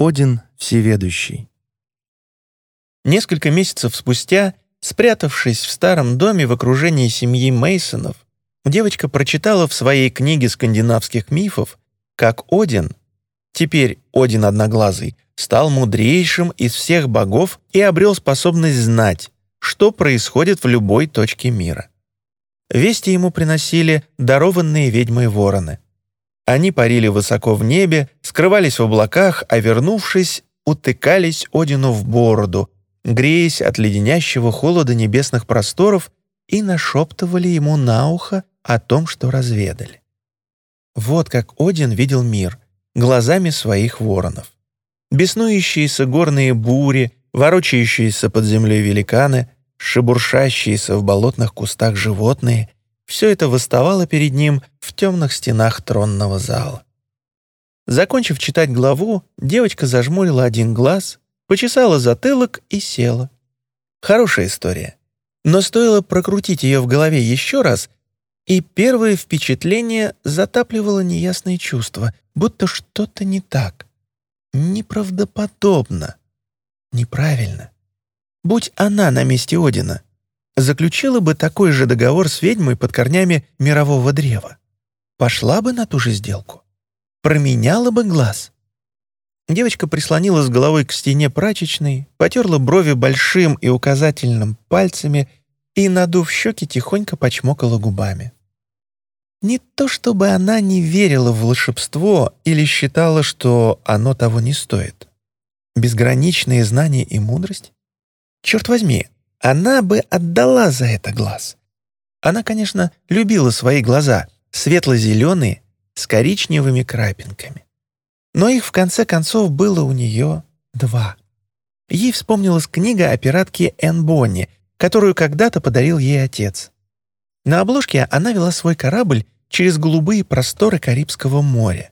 Один Всеведущий. Несколько месяцев спустя, спрятавшись в старом доме в окружении семьи Мейсонов, девочка прочитала в своей книге скандинавских мифов, как Один, теперь Один Одноглазый, стал мудрейшим из всех богов и обрел способность знать, что происходит в любой точке мира. Вести ему приносили дарованные ведьмой вороны — они парили высоко в небе, скрывались в облаках, а вернувшись, утыкались Одину в бороду, греясь от леденящего холода небесных просторов и нашептывали ему на ухо о том, что разведали. Вот как Один видел мир глазами своих воронов. Беснующиеся горные бури, ворочающиеся под землей великаны, шебуршащиеся в болотных кустах животные — все это восставало перед ним в темных стенах тронного зала. Закончив читать главу, девочка зажмурила один глаз, почесала затылок и села. Хорошая история. Но стоило прокрутить ее в голове еще раз, и первое впечатление затапливало неясные чувства, будто что-то не так. Неправдоподобно. Неправильно. Будь она на месте Одина, заключила бы такой же договор с ведьмой под корнями мирового древа. Пошла бы на ту же сделку. Променяла бы глаз. Девочка прислонилась головой к стене прачечной, потерла брови большим и указательным пальцами и, надув щеки, тихонько почмокала губами. Не то чтобы она не верила в волшебство или считала, что оно того не стоит. Безграничные знания и мудрость? Черт возьми, она бы отдала за это глаз. Она, конечно, любила свои глаза, светло-зеленые, с коричневыми крапинками. Но их, в конце концов, было у нее два. Ей вспомнилась книга о пиратке Энн Бонни, которую когда-то подарил ей отец. На обложке она вела свой корабль через голубые просторы Карибского моря.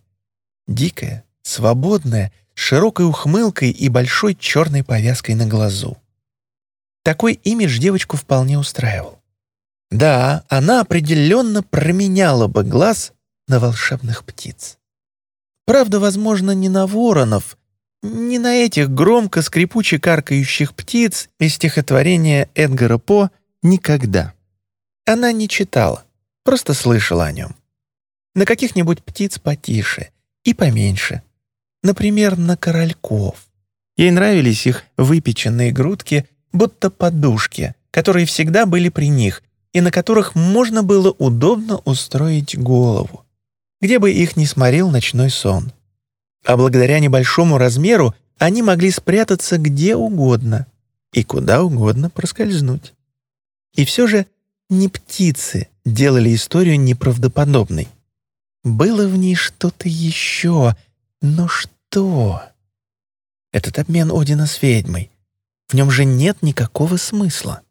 Дикая, свободная, с широкой ухмылкой и большой черной повязкой на глазу. Такой имидж девочку вполне устраивал. Да, она определенно променяла бы глаз на волшебных птиц. Правда, возможно, не на воронов, не на этих громко скрипуче каркающих птиц из стихотворения Эдгара По «Никогда». Она не читала, просто слышала о нем. На каких-нибудь птиц потише и поменьше. Например, на корольков. Ей нравились их выпеченные грудки будто подушки, которые всегда были при них и на которых можно было удобно устроить голову, где бы их не сморил ночной сон. А благодаря небольшому размеру они могли спрятаться где угодно и куда угодно проскользнуть. И все же не птицы делали историю неправдоподобной. Было в ней что-то еще, но что? Этот обмен Одина с ведьмой, в нем же нет никакого смысла.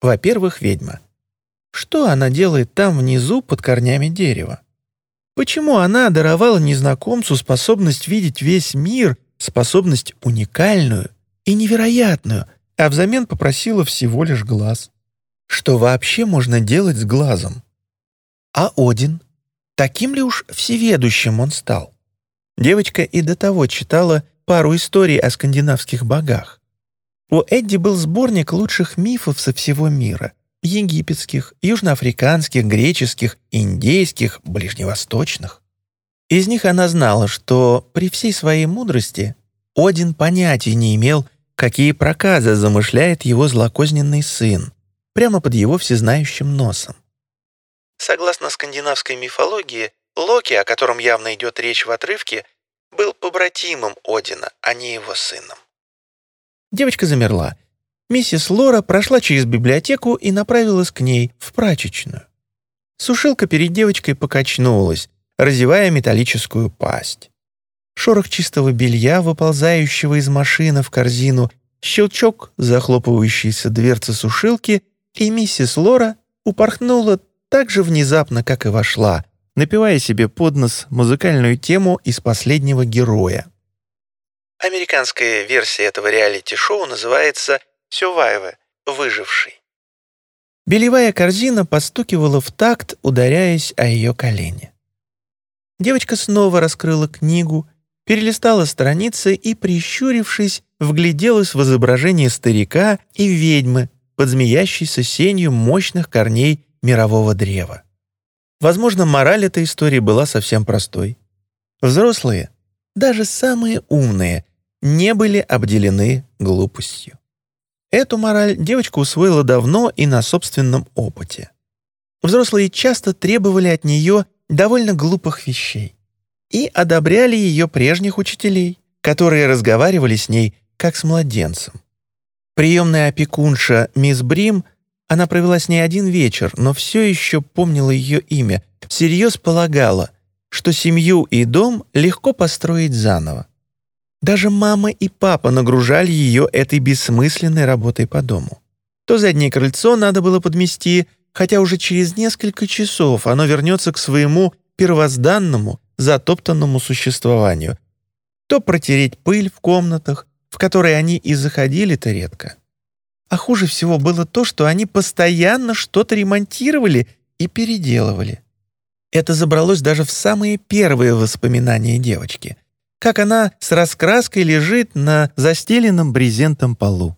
Во-первых, ведьма. Что она делает там внизу под корнями дерева? Почему она даровала незнакомцу способность видеть весь мир, способность уникальную и невероятную, а взамен попросила всего лишь глаз? Что вообще можно делать с глазом? А Один? Таким ли уж всеведущим он стал? Девочка и до того читала пару историй о скандинавских богах. У Эдди был сборник лучших мифов со всего мира — египетских, южноафриканских, греческих, индейских, ближневосточных. Из них она знала, что при всей своей мудрости Один понятия не имел, какие проказы замышляет его злокозненный сын, прямо под его всезнающим носом. Согласно скандинавской мифологии, Локи, о котором явно идет речь в отрывке, был побратимом Одина, а не его сыном. Девочка замерла. Миссис Лора прошла через библиотеку и направилась к ней, в прачечную. Сушилка перед девочкой покачнулась, разевая металлическую пасть. Шорох чистого белья, выползающего из машины в корзину, щелчок захлопывающейся дверцы сушилки, и миссис Лора упорхнула так же внезапно, как и вошла, напевая себе под нос музыкальную тему из последнего героя. Американская версия этого реалити-шоу называется «Сювайве» — «Выживший». Белевая корзина постукивала в такт, ударяясь о ее колени. Девочка снова раскрыла книгу перелистала страницы и, прищурившись, вгляделась в изображение старика и ведьмы, под змеящейся сенью мощных корней мирового древа. Возможно, мораль этой истории была совсем простой. Взрослые, даже самые умные, не были обделены глупостью. Эту мораль девочка усвоила давно и на собственном опыте. Взрослые часто требовали от нее довольно глупых вещей и одобряли ее прежних учителей, которые разговаривали с ней как с младенцем. Приемная опекунша мисс Брим, она провела с ней один вечер, но все еще помнила ее имя, всерьез полагала, что семью и дом легко построить заново. Даже мама и папа нагружали ее этой бессмысленной работой по дому. То заднее крыльцо надо было подмести, хотя уже через несколько часов оно вернется к своему первозданному, затоптанному существованию. То протереть пыль в комнатах, в которые они и заходили-то редко. А хуже всего было то, что они постоянно что-то ремонтировали и переделывали. Это забралось даже в самые первые воспоминания девочки. Как она с раскраской лежит на застеленном брезентом полу.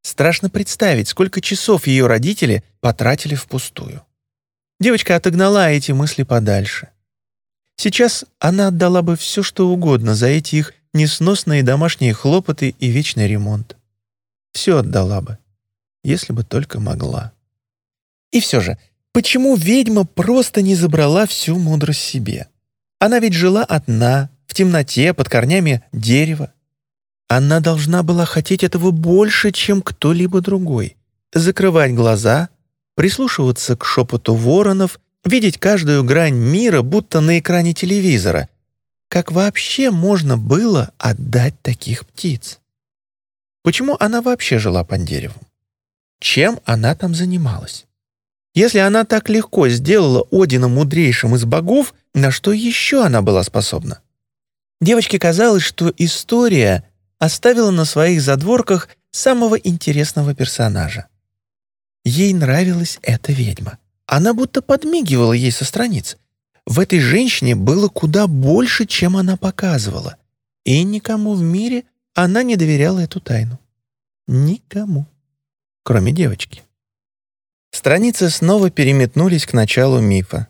Страшно представить, сколько часов ее родители потратили впустую. Девочка отогнала эти мысли подальше. Сейчас она отдала бы все, что угодно за эти их несносные домашние хлопоты и вечный ремонт. Все отдала бы, если бы только могла. И все же, почему ведьма просто не забрала всю мудрость себе? Она ведь жила одна, в темноте, под корнями дерева. Она должна была хотеть этого больше, чем кто-либо другой. Закрывать глаза, прислушиваться к шепоту воронов, видеть каждую грань мира, будто на экране телевизора. Как вообще можно было отдать таких птиц? Почему она вообще жила под деревом? Чем она там занималась? Если она так легко сделала Одина мудрейшим из богов, на что еще она была способна? Девочке казалось, что история оставила на своих задворках самого интересного персонажа. Ей нравилась эта ведьма. Она будто подмигивала ей со страниц. В этой женщине было куда больше, чем она показывала. И никому в мире она не доверяла эту тайну. Никому. Кроме девочки. Страницы снова переметнулись к началу мифа.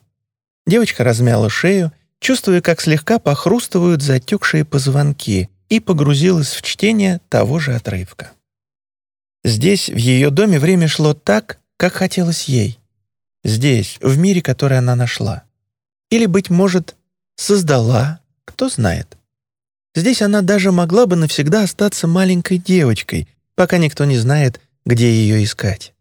Девочка размяла шею, чувствуя, как слегка похрустывают затекшие позвонки, и погрузилась в чтение того же отрывка. Здесь, в ее доме, время шло так, как хотелось ей. Здесь, в мире, который она нашла. Или, быть может, создала, кто знает. Здесь она даже могла бы навсегда остаться маленькой девочкой, пока никто не знает, где ее искать.